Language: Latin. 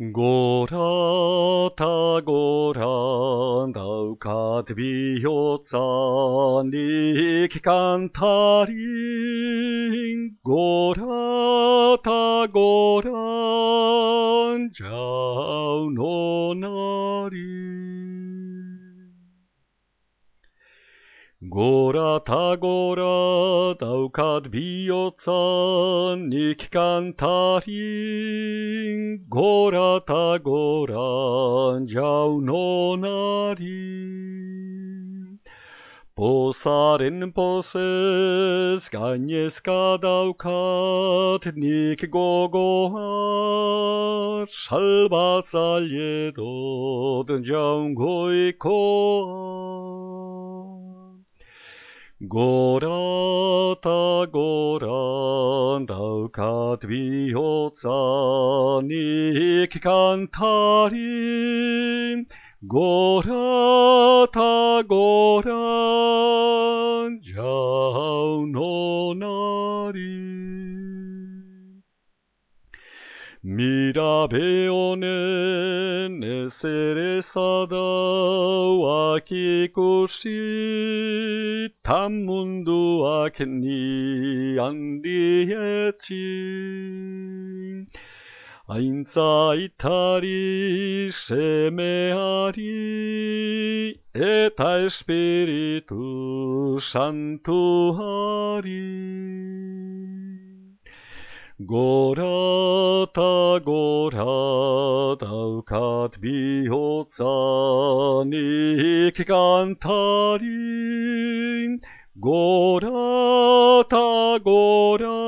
Gorata goran daukat bihotzan ik kantarin. Gorata goran jaun Góra ta góra, daukat bioca, nik cantarin. Góra ta góra, jaunonarin. Posaren poses, gainezka daukat, nik gogoa, salbatzaile dut jaungoikoa. Gorata goran daukat bihotzan ik kantari. Gorata goran jaunona. Mira beonen ez ere zadauak ikusi, tan munduak ni handietzi. Aintzaitari semeari eta espiritu santuari. Gorata, gorata, aucat bihotzanik cantari. Gorata, gorata,